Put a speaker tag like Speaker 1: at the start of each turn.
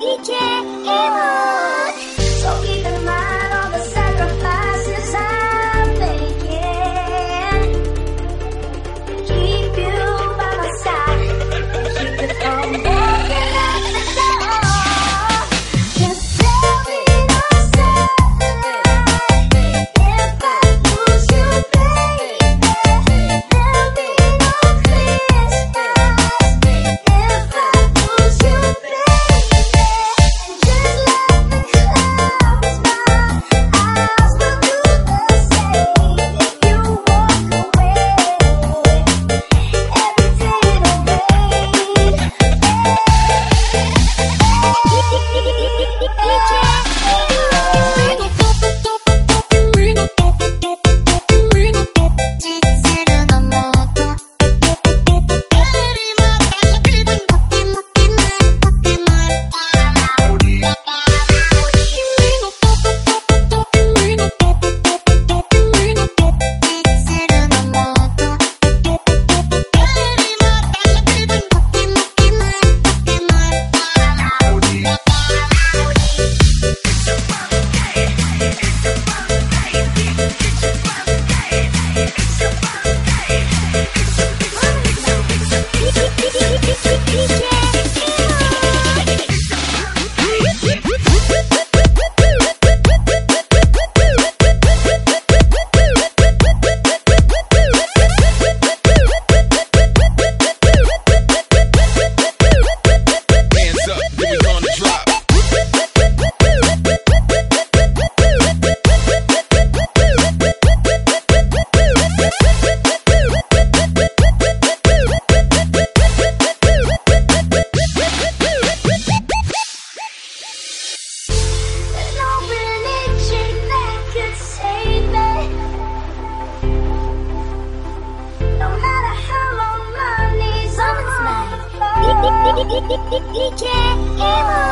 Speaker 1: DJ Emon DJ Emo.